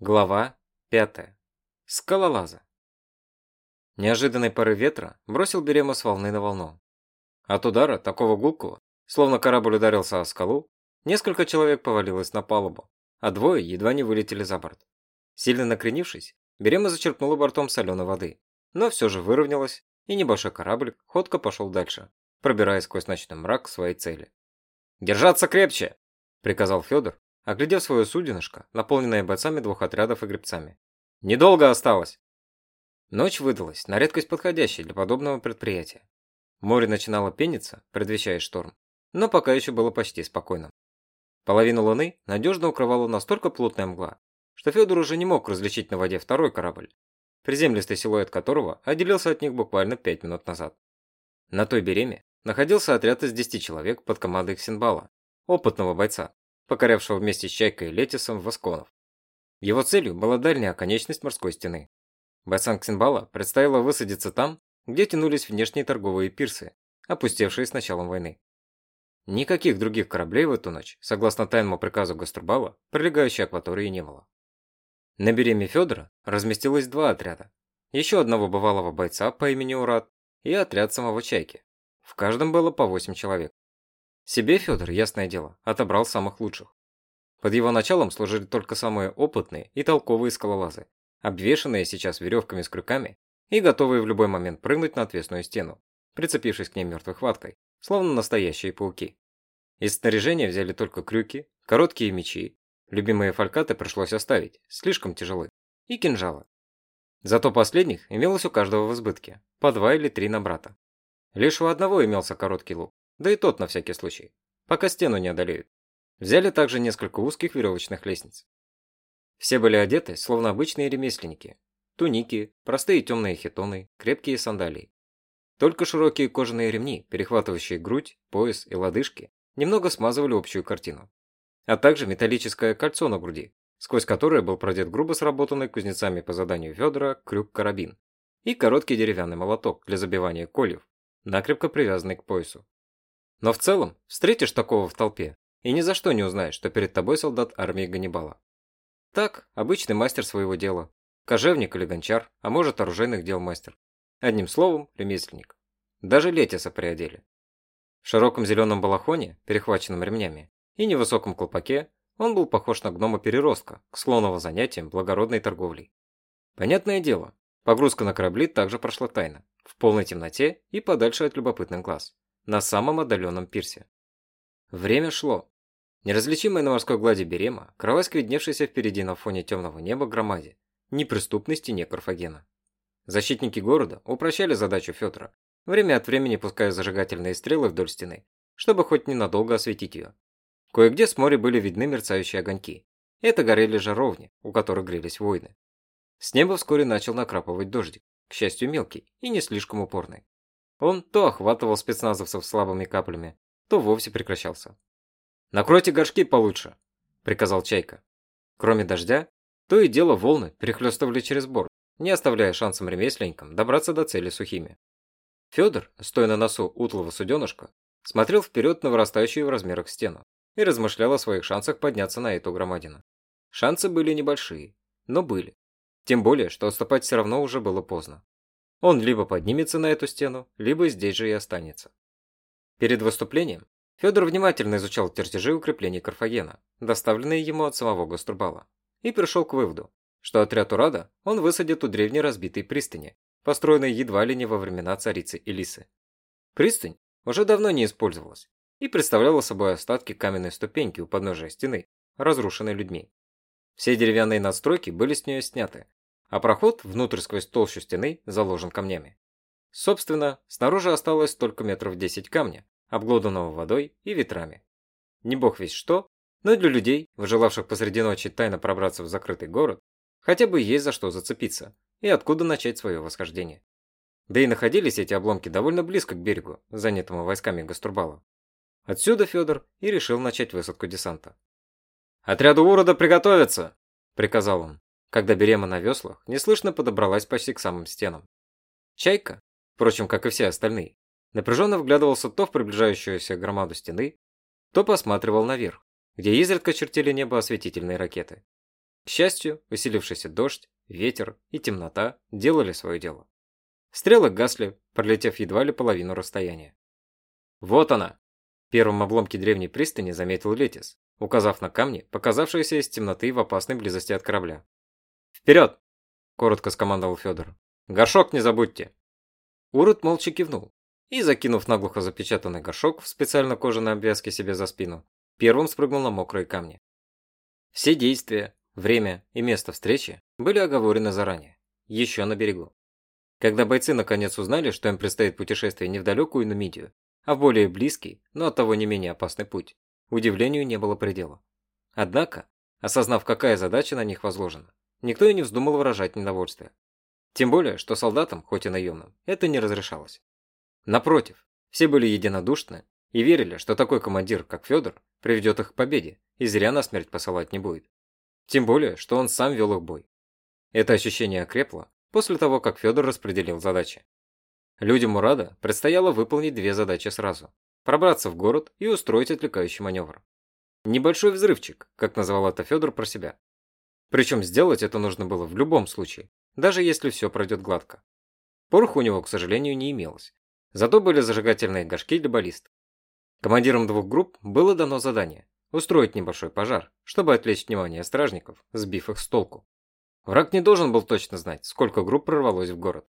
Глава 5. Скалолаза. Неожиданный порыв ветра бросил Берема с волны на волну. От удара, такого гулкого, словно корабль ударился о скалу, несколько человек повалилось на палубу, а двое едва не вылетели за борт. Сильно накренившись, Берема зачерпнула бортом соленой воды, но все же выровнялась, и небольшой корабль ходко пошел дальше, пробираясь сквозь ночной мрак к своей цели. «Держаться крепче!» – приказал Федор, оглядев свое суденышко, наполненное бойцами двух отрядов и гребцами. «Недолго осталось!» Ночь выдалась, на редкость подходящей для подобного предприятия. Море начинало пениться, предвещая шторм, но пока еще было почти спокойно. Половину луны надежно укрывала настолько плотная мгла, что Федор уже не мог различить на воде второй корабль, приземистый силуэт которого отделился от них буквально пять минут назад. На той береме находился отряд из 10 человек под командой Ксенбала, опытного бойца, покорявшего вместе с Чайкой и Летисом Восконов. Его целью была дальняя оконечность морской стены. Бойцам Ксенбала предстояло высадиться там, где тянулись внешние торговые пирсы, опустевшие с началом войны. Никаких других кораблей в эту ночь, согласно тайному приказу Гаструбала, прилегающей акватории не было. На береме Федора разместилось два отряда. Еще одного бывалого бойца по имени Урат и отряд самого Чайки. В каждом было по восемь человек. Себе Федор, ясное дело, отобрал самых лучших. Под его началом служили только самые опытные и толковые скалолазы, обвешанные сейчас веревками с крюками и готовые в любой момент прыгнуть на отвесную стену, прицепившись к ней мертвой хваткой, словно настоящие пауки. Из снаряжения взяли только крюки, короткие мечи, любимые фалькаты пришлось оставить, слишком тяжелы, и кинжалы. Зато последних имелось у каждого в избытке, по два или три на брата. Лишь у одного имелся короткий лук, да и тот на всякий случай, пока стену не одолеют. Взяли также несколько узких веревочных лестниц. Все были одеты, словно обычные ремесленники. Туники, простые темные хитоны, крепкие сандалии. Только широкие кожаные ремни, перехватывающие грудь, пояс и лодыжки, немного смазывали общую картину. А также металлическое кольцо на груди, сквозь которое был продет грубо сработанный кузнецами по заданию Федора крюк-карабин и короткий деревянный молоток для забивания кольев, накрепко привязанный к поясу. Но в целом, встретишь такого в толпе, и ни за что не узнаешь, что перед тобой солдат армии Ганнибала. Так, обычный мастер своего дела. Кожевник или гончар, а может оружейных дел мастер. Одним словом, ремесленник. Даже Летиса приодели. В широком зеленом балахоне, перехваченном ремнями, и невысоком колпаке, он был похож на гнома-переростка, к склонного занятиям благородной торговлей. Понятное дело, погрузка на корабли также прошла тайно, в полной темноте и подальше от любопытных глаз на самом отдаленном пирсе. Время шло. Неразличимая на морской глади Берема кралась к впереди на фоне темного неба громаде, неприступной стене Карфагена. Защитники города упрощали задачу Федора, время от времени пуская зажигательные стрелы вдоль стены, чтобы хоть ненадолго осветить ее. Кое-где с моря были видны мерцающие огоньки. Это горели жаровни, у которых грелись воины. С неба вскоре начал накрапывать дождик, к счастью мелкий и не слишком упорный. Он то охватывал спецназовцев слабыми каплями, то вовсе прекращался. «Накройте горшки получше», – приказал Чайка. Кроме дождя, то и дело волны перехлестывали через борт, не оставляя шансом ремесленникам добраться до цели сухими. Федор, стоя на носу утлого суденышка, смотрел вперед на вырастающую в размерах стену и размышлял о своих шансах подняться на эту громадину. Шансы были небольшие, но были. Тем более, что отступать все равно уже было поздно. Он либо поднимется на эту стену, либо здесь же и останется. Перед выступлением Федор внимательно изучал чертежи укреплений Карфагена, доставленные ему от самого Гаструбала, и пришел к выводу, что отряд Урада он высадит у древней разбитой пристани, построенной едва ли не во времена царицы Элисы. Пристань уже давно не использовалась и представляла собой остатки каменной ступеньки у подножия стены, разрушенной людьми. Все деревянные надстройки были с нее сняты, а проход внутрь сквозь толщу стены заложен камнями. Собственно, снаружи осталось только метров 10 камня, обглоданного водой и ветрами. Не бог весь что, но для людей, желавших посреди ночи тайно пробраться в закрытый город, хотя бы есть за что зацепиться и откуда начать свое восхождение. Да и находились эти обломки довольно близко к берегу, занятому войсками Гастурбала. Отсюда Федор и решил начать высадку десанта. «Отряду урода приготовиться!» – приказал он когда Берема на веслах неслышно подобралась почти к самым стенам. Чайка, впрочем, как и все остальные, напряженно вглядывался то в приближающуюся громаду стены, то посматривал наверх, где изредка чертили небо осветительные ракеты. К счастью, усилившийся дождь, ветер и темнота делали свое дело. Стрелы гасли, пролетев едва ли половину расстояния. «Вот она!» В первом обломке древней пристани заметил Летис, указав на камни, показавшиеся из темноты в опасной близости от корабля. «Вперед!» – коротко скомандовал Федор. «Горшок не забудьте!» Урод молча кивнул и, закинув наглухо запечатанный горшок в специально кожаной обвязке себе за спину, первым спрыгнул на мокрые камни. Все действия, время и место встречи были оговорены заранее, еще на берегу. Когда бойцы наконец узнали, что им предстоит путешествие не в далекую Нумидию, а в более близкий, но оттого не менее опасный путь, удивлению не было предела. Однако, осознав, какая задача на них возложена, никто и не вздумал выражать недовольствие. Тем более, что солдатам, хоть и наемным, это не разрешалось. Напротив, все были единодушны и верили, что такой командир, как Федор, приведет их к победе и зря на смерть посылать не будет. Тем более, что он сам вел их бой. Это ощущение окрепло после того, как Федор распределил задачи. Людям Мурада предстояло выполнить две задачи сразу – пробраться в город и устроить отвлекающий маневр. Небольшой взрывчик, как называл это Федор про себя. Причем сделать это нужно было в любом случае, даже если все пройдет гладко. Пороха у него, к сожалению, не имелось. Зато были зажигательные горшки для баллист. Командирам двух групп было дано задание – устроить небольшой пожар, чтобы отвлечь внимание стражников, сбив их с толку. Враг не должен был точно знать, сколько групп прорвалось в город.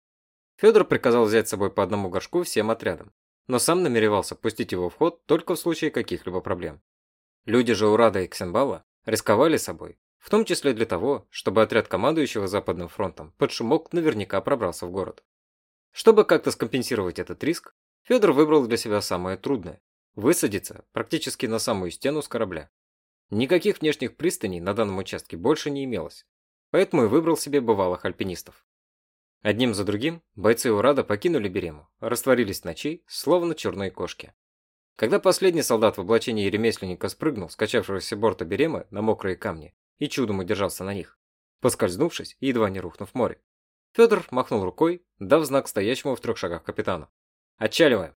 Федор приказал взять с собой по одному горшку всем отрядам, но сам намеревался пустить его в ход только в случае каких-либо проблем. Люди же Урада и Ксенбала рисковали собой, в том числе для того, чтобы отряд командующего Западным фронтом под шумок наверняка пробрался в город. Чтобы как-то скомпенсировать этот риск, Федор выбрал для себя самое трудное – высадиться практически на самую стену с корабля. Никаких внешних пристаней на данном участке больше не имелось, поэтому и выбрал себе бывалых альпинистов. Одним за другим бойцы Урада покинули Берему, растворились в ночи, словно черные кошки. Когда последний солдат в облачении ремесленника спрыгнул с качавшегося борта Беремы на мокрые камни и чудом удержался на них, поскользнувшись и едва не рухнув в море, Федор махнул рукой, дав знак стоящему в трех шагах капитану. «Отчаливаем!»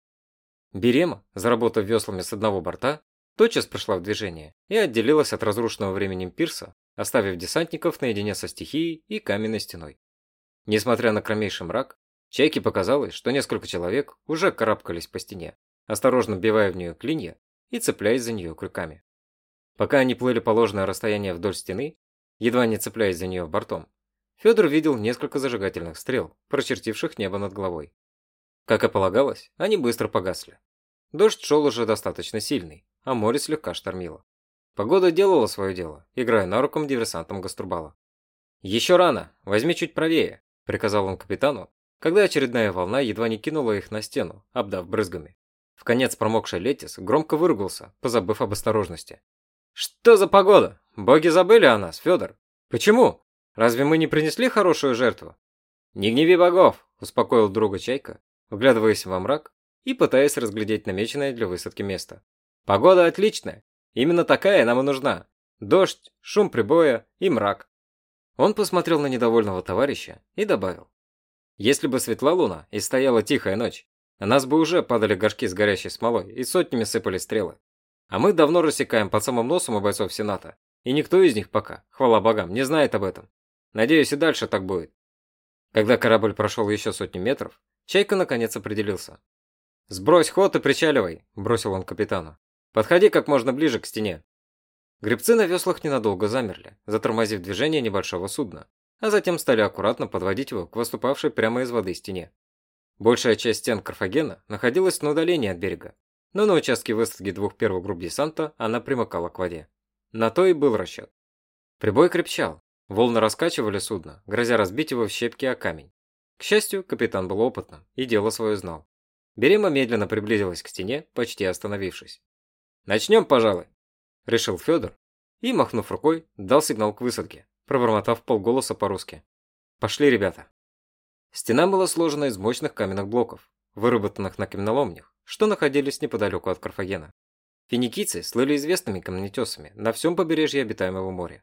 Берема, заработав веслами с одного борта, тотчас пришла в движение и отделилась от разрушенного временем пирса оставив десантников наедине со стихией и каменной стеной. Несмотря на кромейший мрак, Чайке показалось, что несколько человек уже карабкались по стене, осторожно бивая в нее клинья и цепляясь за нее крюками. Пока они плыли положенное расстояние вдоль стены, едва не цепляясь за нее бортом, Федор видел несколько зажигательных стрел, прочертивших небо над головой. Как и полагалось, они быстро погасли. Дождь шел уже достаточно сильный, а море слегка штормило. Погода делала свое дело, играя на рукам диверсантом Гаструбала. «Еще рано, возьми чуть правее», – приказал он капитану, когда очередная волна едва не кинула их на стену, обдав брызгами. В конец промокший Летис громко выругался, позабыв об осторожности. «Что за погода? Боги забыли о нас, Федор. Почему? Разве мы не принесли хорошую жертву?» «Не гневи богов», – успокоил друга Чайка, вглядываясь во мрак и пытаясь разглядеть намеченное для высадки место. «Погода отличная, Именно такая нам и нужна. Дождь, шум прибоя и мрак. Он посмотрел на недовольного товарища и добавил. Если бы светла луна и стояла тихая ночь, на нас бы уже падали горшки с горящей смолой и сотнями сыпали стрелы. А мы давно рассекаем под самым носом у бойцов Сената, и никто из них пока, хвала богам, не знает об этом. Надеюсь, и дальше так будет. Когда корабль прошел еще сотню метров, Чайка наконец определился. «Сбрось ход и причаливай», – бросил он капитану. Подходи как можно ближе к стене. Гребцы на веслах ненадолго замерли, затормозив движение небольшого судна, а затем стали аккуратно подводить его к выступавшей прямо из воды стене. Большая часть стен Карфагена находилась на удалении от берега, но на участке высадки двух первых групп десанта она примыкала к воде. На то и был расчет. Прибой крепчал, волны раскачивали судно, грозя разбить его в щепки о камень. К счастью, капитан был опытным и дело свое знал. Берема медленно приблизилась к стене, почти остановившись. «Начнем, пожалуй», – решил Федор и, махнув рукой, дал сигнал к высадке, пробормотав полголоса по-русски. «Пошли, ребята». Стена была сложена из мощных каменных блоков, выработанных на каменоломнях, что находились неподалеку от Карфагена. Финикийцы слыли известными камнетесами на всем побережье обитаемого моря.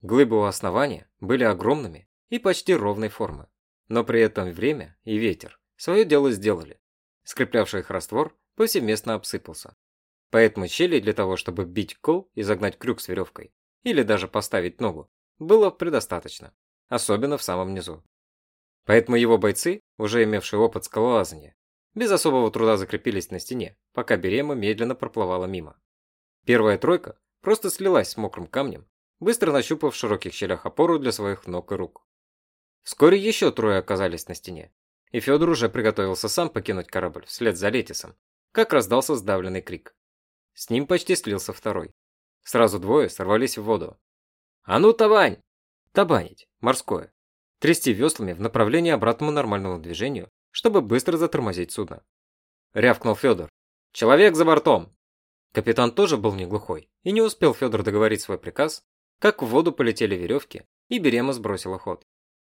Глыбы у основания были огромными и почти ровной формы, но при этом время и ветер свое дело сделали. Скреплявший их раствор повсеместно обсыпался, Поэтому щели для того, чтобы бить кол и загнать крюк с веревкой, или даже поставить ногу, было предостаточно, особенно в самом низу. Поэтому его бойцы, уже имевшие опыт скалолазания, без особого труда закрепились на стене, пока Берема медленно проплывала мимо. Первая тройка просто слилась с мокрым камнем, быстро нащупав в широких щелях опору для своих ног и рук. Вскоре еще трое оказались на стене, и Федор уже приготовился сам покинуть корабль вслед за Летисом, как раздался сдавленный крик. С ним почти слился второй. Сразу двое сорвались в воду. «А ну, табань!» Табанить, морское. Трясти веслами в направлении обратному нормальному движению, чтобы быстро затормозить судно. Рявкнул Федор. «Человек за бортом!» Капитан тоже был не глухой, и не успел Федор договорить свой приказ, как в воду полетели веревки, и Берема сбросила ход.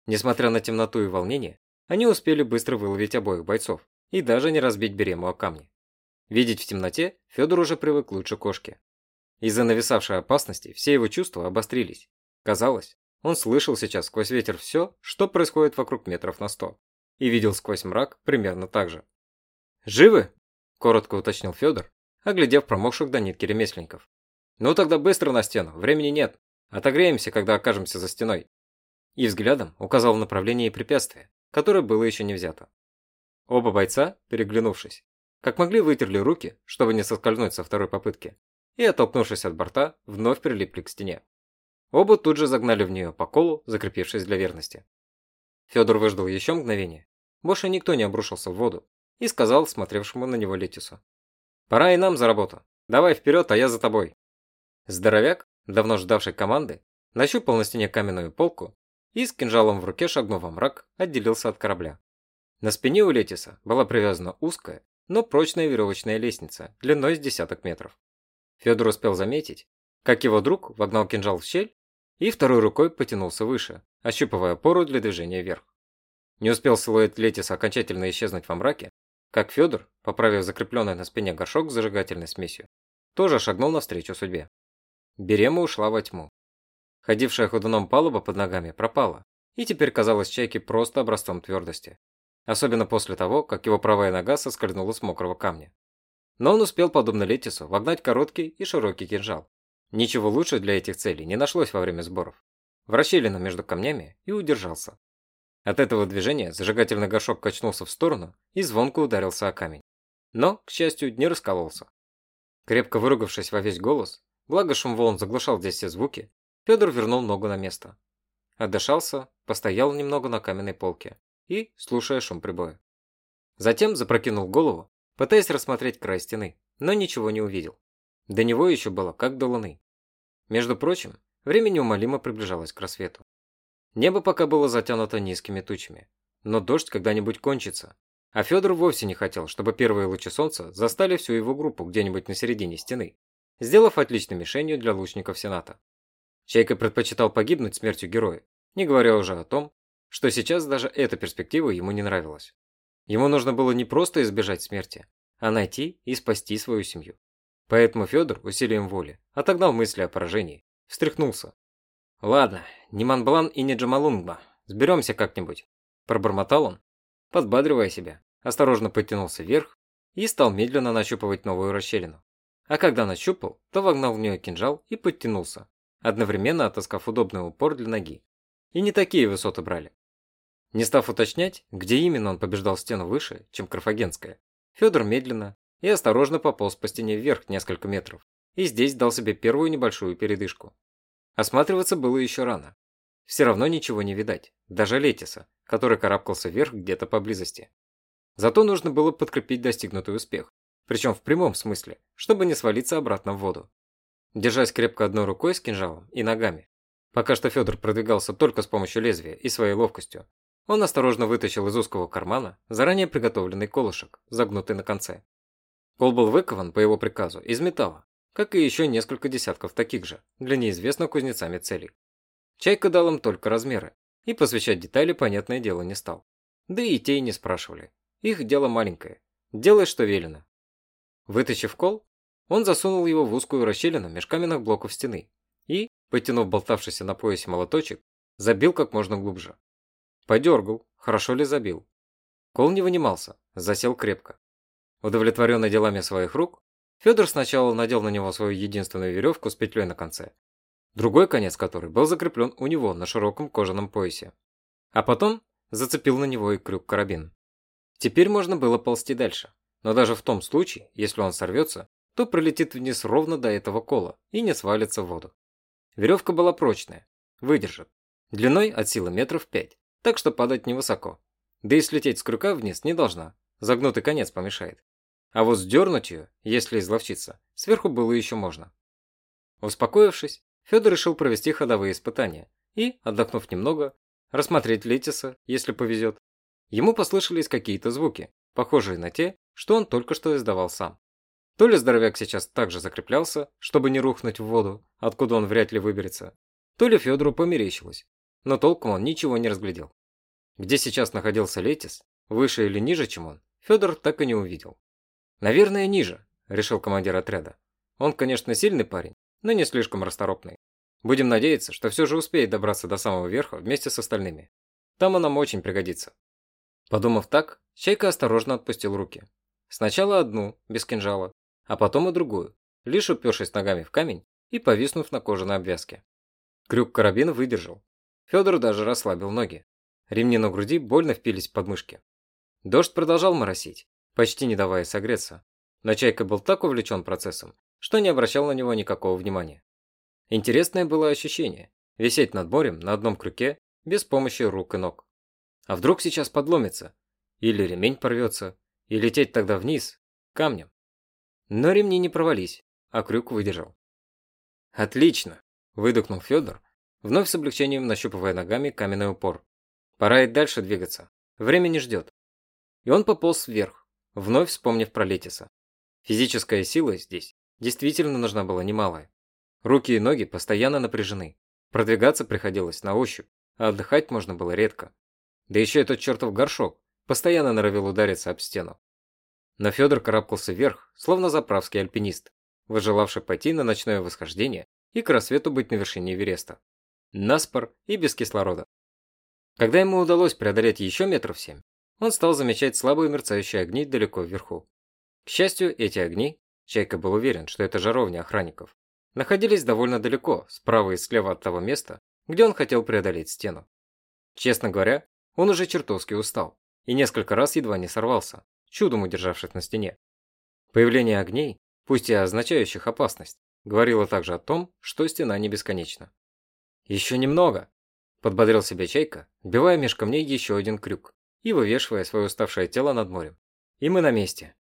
Несмотря на темноту и волнение, они успели быстро выловить обоих бойцов и даже не разбить Берему о камни. Видеть в темноте Федор уже привык лучше кошки. Из-за нависавшей опасности все его чувства обострились. Казалось, он слышал сейчас сквозь ветер все, что происходит вокруг метров на сто, и видел сквозь мрак примерно так же. «Живы?» – коротко уточнил Федор, оглядев промокших до нитки ремесленников. «Ну тогда быстро на стену, времени нет. Отогреемся, когда окажемся за стеной». И взглядом указал в направлении препятствия, которое было еще не взято. Оба бойца, переглянувшись, как могли вытерли руки, чтобы не соскользнуть со второй попытки, и, оттолкнувшись от борта, вновь прилипли к стене. Оба тут же загнали в нее по колу, закрепившись для верности. Федор выждал еще мгновение. Больше никто не обрушился в воду и сказал смотревшему на него Летису. «Пора и нам за работу. Давай вперед, а я за тобой». Здоровяк, давно ждавший команды, нащупал на стене каменную полку и с кинжалом в руке, шагнув во мрак, отделился от корабля. На спине у Летиса была привязана узкая, но прочная веревочная лестница длиной с десяток метров. Федор успел заметить, как его друг вогнал кинжал в щель и второй рукой потянулся выше, ощупывая опору для движения вверх. Не успел силуэт Летиса окончательно исчезнуть во мраке, как Федор, поправив закрепленный на спине горшок с зажигательной смесью, тоже шагнул навстречу судьбе. Берема ушла во тьму. Ходившая ходуном палуба под ногами пропала, и теперь казалась чайке просто образцом твердости. Особенно после того, как его правая нога соскользнула с мокрого камня. Но он успел, подобно Летису, вогнать короткий и широкий кинжал. Ничего лучше для этих целей не нашлось во время сборов. В расщелину между камнями и удержался. От этого движения зажигательный горшок качнулся в сторону и звонко ударился о камень. Но, к счастью, не раскололся. Крепко выругавшись во весь голос, благо шум волн заглушал здесь все звуки, Федор вернул ногу на место. Отдышался, постоял немного на каменной полке и, слушая шум прибоя. Затем запрокинул голову, пытаясь рассмотреть край стены, но ничего не увидел. До него еще было как до луны. Между прочим, время неумолимо приближалось к рассвету. Небо пока было затянуто низкими тучами, но дождь когда-нибудь кончится. А Федор вовсе не хотел, чтобы первые лучи солнца застали всю его группу где-нибудь на середине стены, сделав отличной мишенью для лучников Сената. Чайка предпочитал погибнуть смертью героя, не говоря уже о том, что сейчас даже эта перспектива ему не нравилась. Ему нужно было не просто избежать смерти, а найти и спасти свою семью. Поэтому Федор усилием воли отогнал мысли о поражении, встряхнулся. «Ладно, не Манблан и не Джамалунгба, сберемся как-нибудь», пробормотал он, подбадривая себя, осторожно подтянулся вверх и стал медленно нащупывать новую расщелину. А когда нащупал, то вогнал в нее кинжал и подтянулся, одновременно отыскав удобный упор для ноги. И не такие высоты брали. Не став уточнять, где именно он побеждал стену выше, чем Карфагенская, Федор медленно и осторожно пополз по стене вверх несколько метров, и здесь дал себе первую небольшую передышку. Осматриваться было еще рано. Все равно ничего не видать, даже Летиса, который карабкался вверх где-то поблизости. Зато нужно было подкрепить достигнутый успех, причем в прямом смысле, чтобы не свалиться обратно в воду держась крепко одной рукой с кинжалом и ногами. Пока что Федор продвигался только с помощью лезвия и своей ловкостью. Он осторожно вытащил из узкого кармана заранее приготовленный колышек, загнутый на конце. Кол был выкован по его приказу из металла, как и еще несколько десятков таких же, для неизвестных кузнецами целей. Чайка дал им только размеры, и посвящать детали, понятное дело, не стал. Да и те и не спрашивали. Их дело маленькое. Делай, что велено. Вытащив кол, он засунул его в узкую расщелину меж каменных блоков стены и, потянув болтавшийся на поясе молоточек, забил как можно глубже. Подергал, хорошо ли забил. Кол не вынимался, засел крепко. Удовлетворенный делами своих рук, Федор сначала надел на него свою единственную веревку с петлей на конце. другой конец которой был закреплен у него на широком кожаном поясе. А потом зацепил на него и крюк-карабин. Теперь можно было ползти дальше, но даже в том случае, если он сорвется, то пролетит вниз ровно до этого кола и не свалится в воду. Веревка была прочная, выдержит, длиной от силы метров пять, так что падать невысоко. Да и слететь с крюка вниз не должна, загнутый конец помешает. А вот сдернуть ее, если изловчиться, сверху было еще можно. Успокоившись, Федор решил провести ходовые испытания и, отдохнув немного, рассмотреть Летиса, если повезет. Ему послышались какие-то звуки, похожие на те, что он только что издавал сам. То ли здоровяк сейчас также закреплялся, чтобы не рухнуть в воду, откуда он вряд ли выберется, то ли Федору померещилось, но толком он ничего не разглядел. Где сейчас находился Летис, выше или ниже, чем он, Федор так и не увидел. «Наверное, ниже», – решил командир отряда. «Он, конечно, сильный парень, но не слишком расторопный. Будем надеяться, что все же успеет добраться до самого верха вместе с остальными. Там он нам очень пригодится». Подумав так, Чайка осторожно отпустил руки. Сначала одну, без кинжала, а потом и другую, лишь упершись ногами в камень и повиснув на кожаной обвязке. Крюк карабина выдержал. Федор даже расслабил ноги. Ремни на груди больно впились в подмышки. Дождь продолжал моросить, почти не давая согреться. Но Чайка был так увлечен процессом, что не обращал на него никакого внимания. Интересное было ощущение – висеть над морем на одном крюке, без помощи рук и ног. А вдруг сейчас подломится? Или ремень порвется? И лететь тогда вниз, камнем? Но ремни не провались, а крюк выдержал. «Отлично!» – выдохнул Федор, вновь с облегчением нащупывая ногами каменный упор. «Пора и дальше двигаться. Время не ждет». И он пополз вверх, вновь вспомнив про Летиса. Физическая сила здесь действительно нужна была немалая. Руки и ноги постоянно напряжены. Продвигаться приходилось на ощупь, а отдыхать можно было редко. Да еще этот чертов горшок постоянно норовил удариться об стену. Но Федор карабкался вверх, словно заправский альпинист, выжелавший пойти на ночное восхождение и к рассвету быть на вершине Эвереста. Наспор и без кислорода. Когда ему удалось преодолеть еще метров семь, он стал замечать слабые мерцающие огни далеко вверху. К счастью, эти огни, Чайка был уверен, что это жаровни охранников, находились довольно далеко, справа и слева от того места, где он хотел преодолеть стену. Честно говоря, он уже чертовски устал и несколько раз едва не сорвался, чудом удержавшись на стене. Появление огней, пусть и означающих опасность, говорило также о том, что стена не бесконечна. «Еще немного!» – подбодрил себя Чайка, вбивая меж камней еще один крюк и вывешивая свое уставшее тело над морем. «И мы на месте.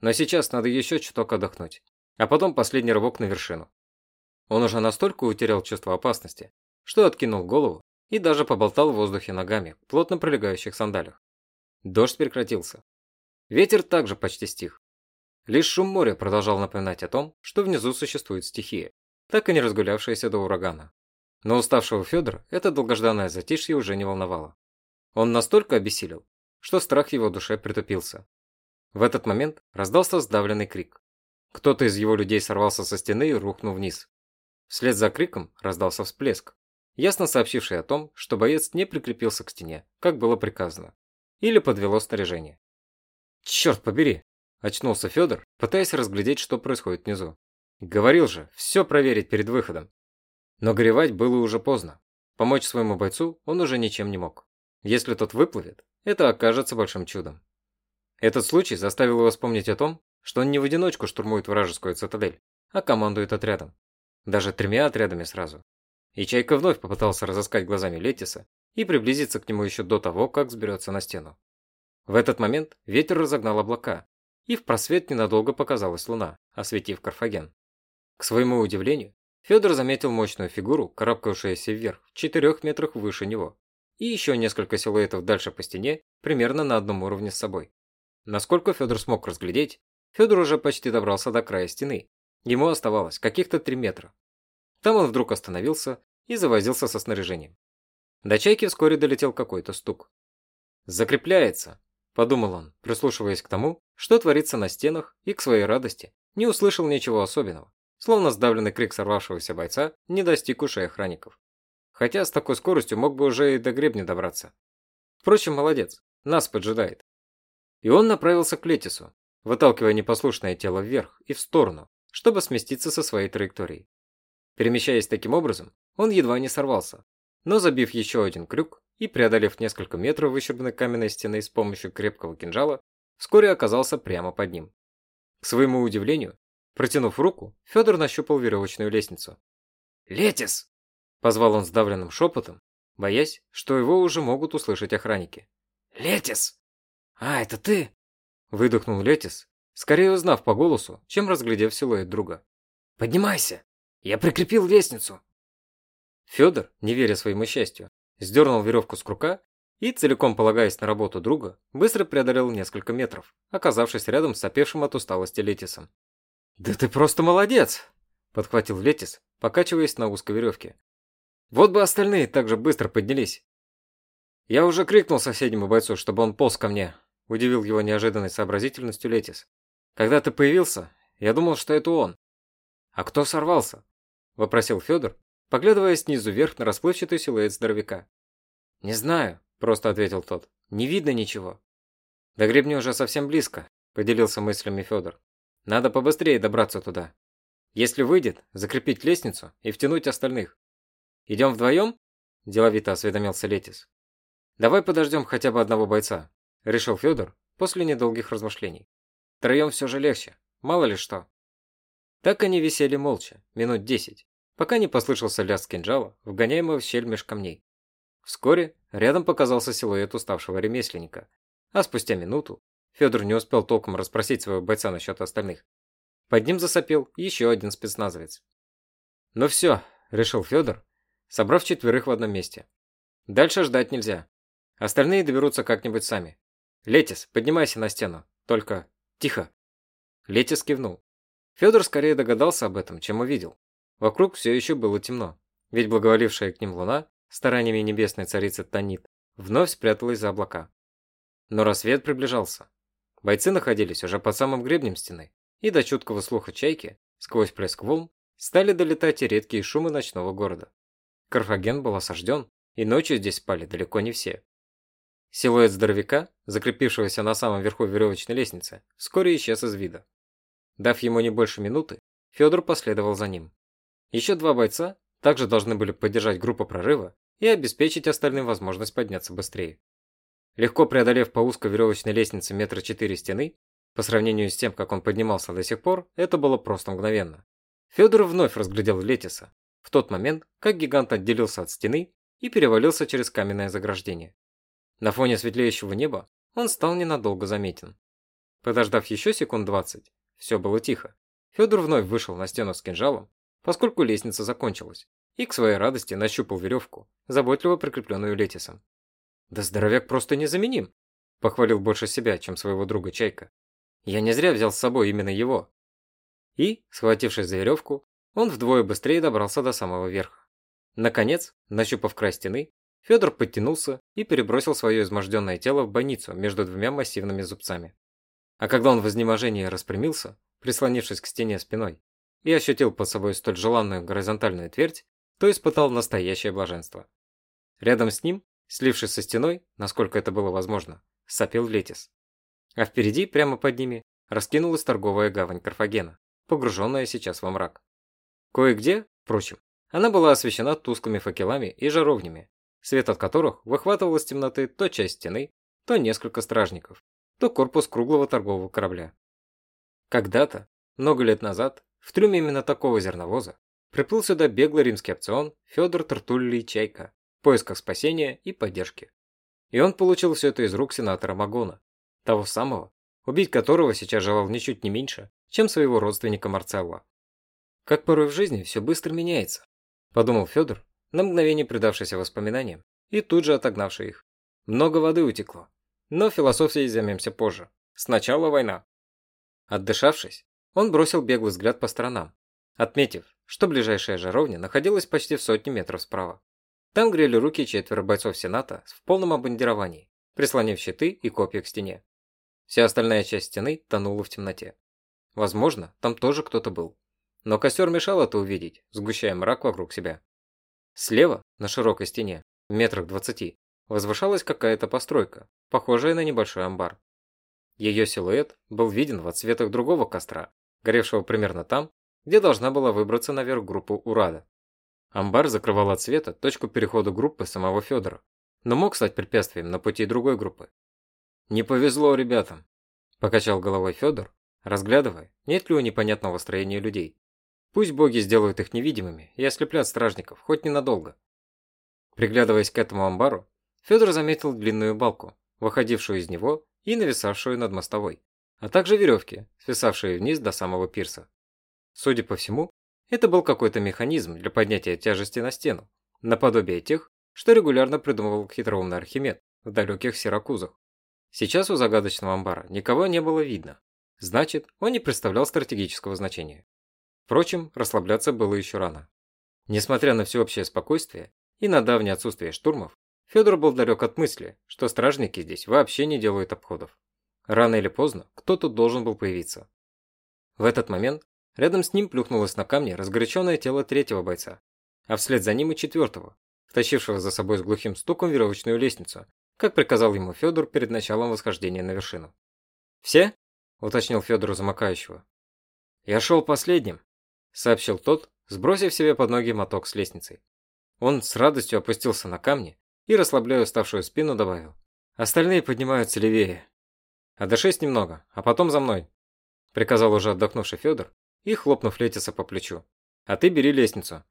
Но сейчас надо еще чуток отдохнуть, а потом последний рывок на вершину». Он уже настолько утерял чувство опасности, что откинул голову и даже поболтал в воздухе ногами в плотно прилегающих сандалях. Дождь прекратился. Ветер также почти стих. Лишь шум моря продолжал напоминать о том, что внизу существует стихия, так и не разгулявшаяся до урагана. Но уставшего Федора это долгожданное затишье уже не волновало. Он настолько обессилел, что страх его душе притупился. В этот момент раздался сдавленный крик. Кто-то из его людей сорвался со стены и рухнул вниз. Вслед за криком раздался всплеск, ясно сообщивший о том, что боец не прикрепился к стене, как было приказано, или подвело снаряжение. «Черт побери!» – очнулся Федор, пытаясь разглядеть, что происходит внизу. «Говорил же, все проверить перед выходом». Но горевать было уже поздно. Помочь своему бойцу он уже ничем не мог. Если тот выплывет, это окажется большим чудом. Этот случай заставил его вспомнить о том, что он не в одиночку штурмует вражескую цитадель, а командует отрядом. Даже тремя отрядами сразу. И Чайка вновь попытался разыскать глазами Летиса и приблизиться к нему еще до того, как сберется на стену. В этот момент ветер разогнал облака, и в просвет ненадолго показалась луна, осветив Карфаген. К своему удивлению, Федор заметил мощную фигуру, карабкавшуюся вверх, в четырех метрах выше него, и еще несколько силуэтов дальше по стене, примерно на одном уровне с собой. Насколько Федор смог разглядеть, Федор уже почти добрался до края стены. Ему оставалось каких-то три метра. Там он вдруг остановился и завозился со снаряжением. До чайки вскоре долетел какой-то стук. «Закрепляется», – подумал он, прислушиваясь к тому, что творится на стенах, и к своей радости не услышал ничего особенного, словно сдавленный крик сорвавшегося бойца не достиг ушей охранников. Хотя с такой скоростью мог бы уже и до гребня добраться. Впрочем, молодец, нас поджидает. И он направился к Летису, выталкивая непослушное тело вверх и в сторону, чтобы сместиться со своей траектории. Перемещаясь таким образом, он едва не сорвался, но забив еще один крюк и преодолев несколько метров выщербной каменной стены с помощью крепкого кинжала, вскоре оказался прямо под ним. К своему удивлению, протянув руку, Федор нащупал веревочную лестницу. «Летис!» – позвал он сдавленным шепотом, боясь, что его уже могут услышать охранники. «Летис!» «А, это ты?» – выдохнул Летис, скорее узнав по голосу, чем разглядев силуэт друга. «Поднимайся! Я прикрепил лестницу!» Федор, не веря своему счастью, сдернул веревку с крука и, целиком полагаясь на работу друга, быстро преодолел несколько метров, оказавшись рядом с сопевшим от усталости Летисом. «Да ты просто молодец!» – подхватил Летис, покачиваясь на узкой веревке. «Вот бы остальные так же быстро поднялись!» «Я уже крикнул соседнему бойцу, чтобы он полз ко мне», – удивил его неожиданной сообразительностью Летис. «Когда ты появился, я думал, что это он». «А кто сорвался?» – вопросил Федор, поглядывая снизу вверх на расплывчатый силуэт здоровяка. «Не знаю», – просто ответил тот. «Не видно ничего». «До гребня уже совсем близко», – поделился мыслями Федор. «Надо побыстрее добраться туда. Если выйдет, закрепить лестницу и втянуть остальных. Идем вдвоем?» – деловито осведомился Летис. «Давай подождем хотя бы одного бойца», – решил Федор после недолгих размышлений. «Троем все же легче, мало ли что». Так они висели молча, минут десять, пока не послышался лязг кинжала, вгоняемого в щель меж камней. Вскоре рядом показался силуэт уставшего ремесленника, а спустя минуту Федор не успел толком расспросить своего бойца насчет остальных. Под ним засопел еще один спецназовец. «Ну все», – решил Федор, собрав четверых в одном месте. «Дальше ждать нельзя. Остальные доберутся как-нибудь сами. Летис, поднимайся на стену. Только тихо». Летис кивнул. Федор скорее догадался об этом, чем увидел. Вокруг все еще было темно, ведь благоволившая к ним луна, стараниями небесной царицы Танит, вновь спряталась за облака. Но рассвет приближался. Бойцы находились уже под самым гребнем стены, и до чуткого слуха чайки, сквозь плеск волн, стали долетать и редкие шумы ночного города. Карфаген был осажден, и ночью здесь спали далеко не все. Силуэт здоровяка, закрепившегося на самом верху веревочной лестницы, вскоре исчез из вида. Дав ему не больше минуты, Федор последовал за ним. Еще два бойца также должны были поддержать группу прорыва и обеспечить остальным возможность подняться быстрее. Легко преодолев по узкой веревочной лестнице метра четыре стены, по сравнению с тем, как он поднимался до сих пор, это было просто мгновенно. Федор вновь разглядел Летиса, в тот момент, как гигант отделился от стены и перевалился через каменное заграждение. На фоне светлеющего неба он стал ненадолго заметен. Подождав еще секунд двадцать, все было тихо. Федор вновь вышел на стену с кинжалом поскольку лестница закончилась, и к своей радости нащупал веревку, заботливо прикрепленную Летисом. «Да здоровяк просто незаменим!» – похвалил больше себя, чем своего друга Чайка. «Я не зря взял с собой именно его». И, схватившись за веревку, он вдвое быстрее добрался до самого верха. Наконец, нащупав край стены, Федор подтянулся и перебросил свое изможденное тело в больницу между двумя массивными зубцами. А когда он в изнеможении распрямился, прислонившись к стене спиной, и ощутил под собой столь желанную горизонтальную твердь, то испытал настоящее блаженство. Рядом с ним, слившись со стеной, насколько это было возможно, сопел Летис. А впереди, прямо под ними, раскинулась торговая гавань Карфагена, погруженная сейчас во мрак. Кое-где, впрочем, она была освещена тусклыми факелами и жаровнями, свет от которых выхватывал из темноты то часть стены, то несколько стражников, то корпус круглого торгового корабля. Когда-то, много лет назад, в трюме именно такого зерновоза приплыл сюда беглый римский опцион Федор Тартуллий Чайка в поисках спасения и поддержки. И он получил все это из рук сенатора Магона, того самого, убить которого сейчас желал ничуть не меньше, чем своего родственника Марцелла. Как порой в жизни все быстро меняется, подумал Федор, на мгновение предавшийся воспоминаниям и тут же отогнавший их. Много воды утекло, но философией займемся позже. Сначала война. Отдышавшись, он бросил беглый взгляд по сторонам, отметив, что ближайшая жаровня находилась почти в сотне метров справа. Там грели руки четверо бойцов Сената в полном обмундировании, прислонив щиты и копья к стене. Вся остальная часть стены тонула в темноте. Возможно, там тоже кто-то был. Но костер мешал это увидеть, сгущая мрак вокруг себя. Слева, на широкой стене, метрах двадцати, возвышалась какая-то постройка, похожая на небольшой амбар. Ее силуэт был виден в отсветах другого костра, горевшего примерно там, где должна была выбраться наверх группа Урада. Амбар закрывал от света точку перехода группы самого Федора, но мог стать препятствием на пути другой группы. «Не повезло ребятам», – покачал головой Федор, разглядывая, нет ли у непонятного строения людей. Пусть боги сделают их невидимыми и ослеплят стражников, хоть ненадолго. Приглядываясь к этому амбару, Федор заметил длинную балку, выходившую из него и нависавшую над мостовой, а также веревки, свисавшие вниз до самого пирса. Судя по всему, это был какой-то механизм для поднятия тяжести на стену, наподобие тех, что регулярно придумывал хитроумный Архимед в далеких Сиракузах. Сейчас у загадочного амбара никого не было видно. Значит, он не представлял стратегического значения. Впрочем, расслабляться было еще рано. Несмотря на всеобщее спокойствие и на давнее отсутствие штурмов, Федор был далек от мысли, что стражники здесь вообще не делают обходов. Рано или поздно кто-то должен был появиться. В этот момент Рядом с ним плюхнулось на камни разгоряченное тело третьего бойца, а вслед за ним и четвертого, втащившего за собой с глухим стуком веревочную лестницу, как приказал ему Федор перед началом восхождения на вершину. «Все?» – уточнил Федор у замыкающего. «Я шел последним», – сообщил тот, сбросив себе под ноги моток с лестницей. Он с радостью опустился на камни и, расслабляя уставшую спину, добавил. «Остальные поднимаются левее. Отдышись немного, а потом за мной», – приказал уже отдохнувший Федор и хлопнув Летиса по плечу. «А ты бери лестницу.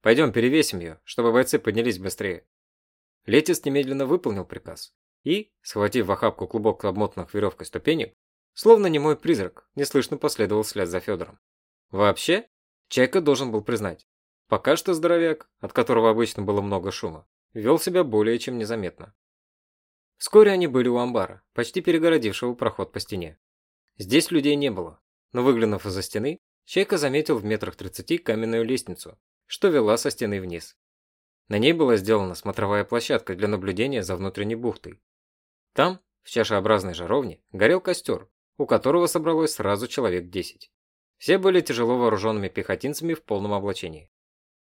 Пойдем перевесим ее, чтобы бойцы поднялись быстрее». Летис немедленно выполнил приказ и, схватив в охапку клубок обмотанных веревкой ступенек, словно немой призрак, неслышно последовал вслед за Федором. Вообще, Чайка должен был признать, пока что здоровяк, от которого обычно было много шума, вел себя более чем незаметно. Вскоре они были у амбара, почти перегородившего проход по стене. Здесь людей не было, но выглянув из-за стены, Чайка заметил в метрах тридцати каменную лестницу, что вела со стены вниз. На ней была сделана смотровая площадка для наблюдения за внутренней бухтой. Там, в чашеобразной жаровне, горел костер, у которого собралось сразу человек десять. Все были тяжело вооруженными пехотинцами в полном облачении.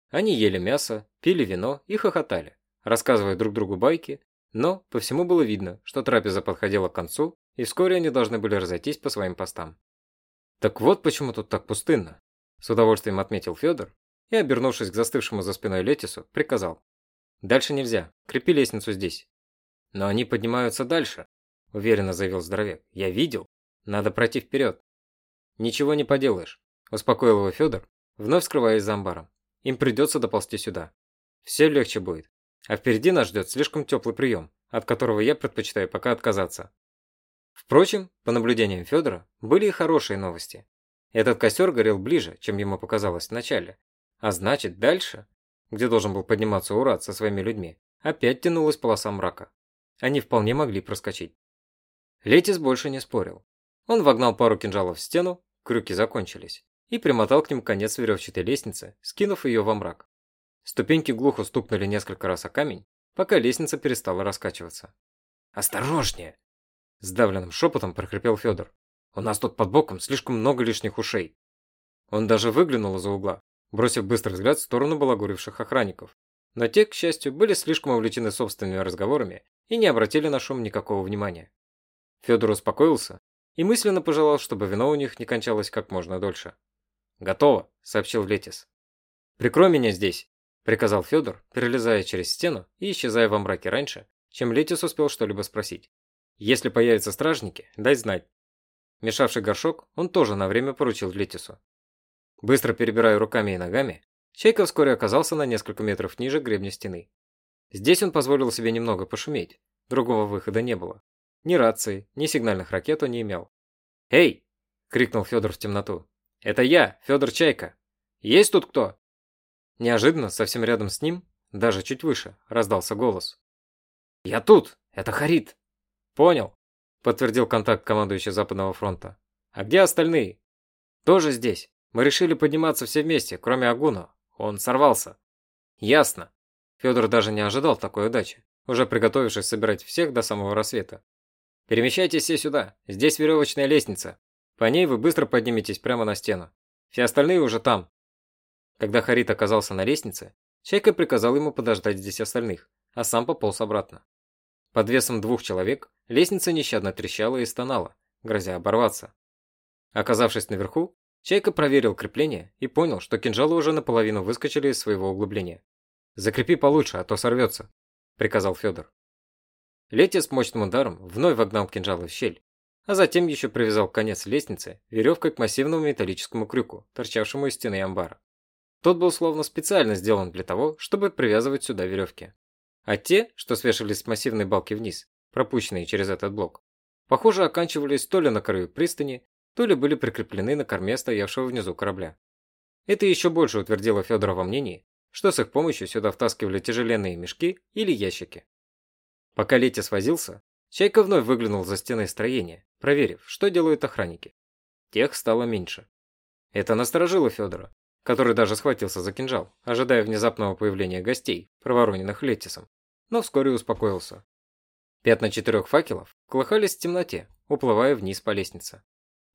Они ели мясо, пили вино и хохотали, рассказывая друг другу байки, но по всему было видно, что трапеза подходила к концу, и вскоре они должны были разойтись по своим постам. Так вот почему тут так пустынно, с удовольствием отметил Федор и, обернувшись к застывшему за спиной Летису, приказал. Дальше нельзя, крепи лестницу здесь. Но они поднимаются дальше, уверенно заявил здоровяк. Я видел, надо пройти вперед. Ничего не поделаешь, успокоил его Федор, вновь скрываясь за амбаром. Им придется доползти сюда. Все легче будет. А впереди нас ждет слишком теплый прием, от которого я предпочитаю пока отказаться. Впрочем, по наблюдениям Федора, были и хорошие новости. Этот костер горел ближе, чем ему показалось вначале. А значит, дальше, где должен был подниматься Урат со своими людьми, опять тянулась полоса мрака. Они вполне могли проскочить. Летис больше не спорил. Он вогнал пару кинжалов в стену, крюки закончились, и примотал к ним конец веревчатой лестницы, скинув ее во мрак. Ступеньки глухо стукнули несколько раз о камень, пока лестница перестала раскачиваться. «Осторожнее!» Сдавленным шепотом прохрипел Федор. «У нас тут под боком слишком много лишних ушей». Он даже выглянул из-за угла, бросив быстрый взгляд в сторону балагуривших охранников. Но те, к счастью, были слишком увлечены собственными разговорами и не обратили на шум никакого внимания. Федор успокоился и мысленно пожелал, чтобы вино у них не кончалось как можно дольше. «Готово», — сообщил Летис. «Прикрой меня здесь», — приказал Федор, перелезая через стену и исчезая во мраке раньше, чем Летис успел что-либо спросить. Если появятся стражники, дай знать. Мешавший горшок он тоже на время поручил Летису. Быстро перебирая руками и ногами, Чайка вскоре оказался на несколько метров ниже гребня стены. Здесь он позволил себе немного пошуметь, другого выхода не было. Ни рации, ни сигнальных ракет он не имел. «Эй!» – крикнул Федор в темноту. «Это я, Федор Чайка! Есть тут кто?» Неожиданно, совсем рядом с ним, даже чуть выше, раздался голос. «Я тут! Это Харит!» «Понял», – подтвердил контакт командующий Западного фронта. «А где остальные?» «Тоже здесь. Мы решили подниматься все вместе, кроме Агуна. Он сорвался». «Ясно». Федор даже не ожидал такой удачи, уже приготовившись собирать всех до самого рассвета. «Перемещайтесь все сюда. Здесь веревочная лестница. По ней вы быстро подниметесь прямо на стену. Все остальные уже там». Когда Харит оказался на лестнице, Чайка приказал ему подождать здесь остальных, а сам пополз обратно. Под весом двух человек лестница нещадно трещала и стонала, грозя оборваться. Оказавшись наверху, Чайка проверил крепление и понял, что кинжалы уже наполовину выскочили из своего углубления. «Закрепи получше, а то сорвется», – приказал Федор. Летя с мощным ударом вновь вогнал кинжалы в щель, а затем еще привязал конец лестницы веревкой к массивному металлическому крюку, торчавшему из стены амбара. Тот был словно специально сделан для того, чтобы привязывать сюда веревки. А те, что свешивались с массивной балки вниз, пропущенные через этот блок, похоже, оканчивались то ли на краю пристани, то ли были прикреплены на корме стоявшего внизу корабля. Это еще больше утвердило Федора во мнении, что с их помощью сюда втаскивали тяжеленные мешки или ящики. Пока Летя свозился, Чайка вновь выглянул за стены строения, проверив, что делают охранники. Тех стало меньше. Это насторожило Федора, который даже схватился за кинжал, ожидая внезапного появления гостей, провороненных Летисом, но вскоре успокоился. Пятна четырех факелов колыхались в темноте, уплывая вниз по лестнице.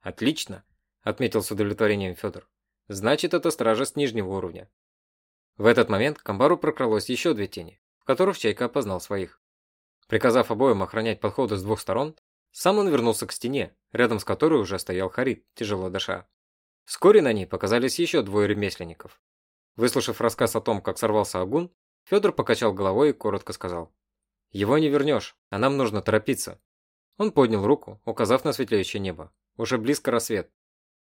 «Отлично!» – отметил с удовлетворением Федор. «Значит, это стража с нижнего уровня». В этот момент к амбару прокралось еще две тени, в которых Чайка опознал своих. Приказав обоим охранять подходы с двух сторон, сам он вернулся к стене, рядом с которой уже стоял Харид, тяжело дыша. Вскоре на ней показались еще двое ремесленников. Выслушав рассказ о том, как сорвался огонь, Федор покачал головой и коротко сказал. «Его не вернешь, а нам нужно торопиться». Он поднял руку, указав на светлеющее небо. Уже близко рассвет.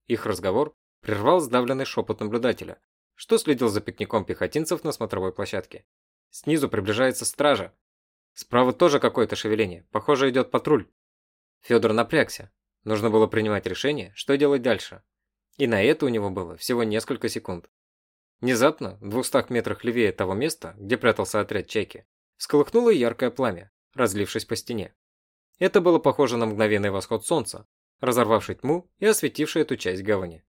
Их разговор прервал сдавленный шепот наблюдателя, что следил за пикником пехотинцев на смотровой площадке. Снизу приближается стража. Справа тоже какое-то шевеление. Похоже, идет патруль. Федор напрягся. Нужно было принимать решение, что делать дальше. И на это у него было всего несколько секунд. Внезапно, в двухстах метрах левее того места, где прятался отряд чайки, всколыхнуло яркое пламя, разлившись по стене. Это было похоже на мгновенный восход солнца, разорвавший тьму и осветивший эту часть гавани.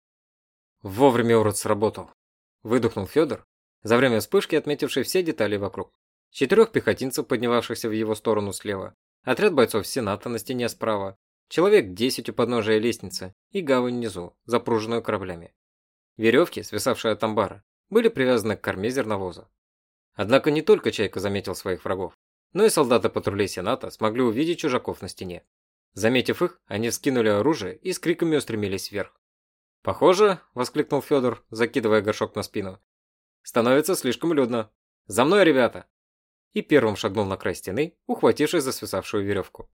Вовремя урод сработал. Выдохнул Федор, за время вспышки отметивший все детали вокруг. Четырех пехотинцев, поднимавшихся в его сторону слева, отряд бойцов Сената на стене справа, человек 10 у подножия лестницы и гавань внизу, запруженную кораблями. Веревки, свисавшие от амбара, были привязаны к корме зерновоза. Однако не только Чайка заметил своих врагов, но и солдаты патрулей Сената смогли увидеть чужаков на стене. Заметив их, они вскинули оружие и с криками устремились вверх. «Похоже», – воскликнул Федор, закидывая горшок на спину, – «становится слишком людно. За мной, ребята!» И первым шагнул на край стены, ухватившись за свисавшую веревку.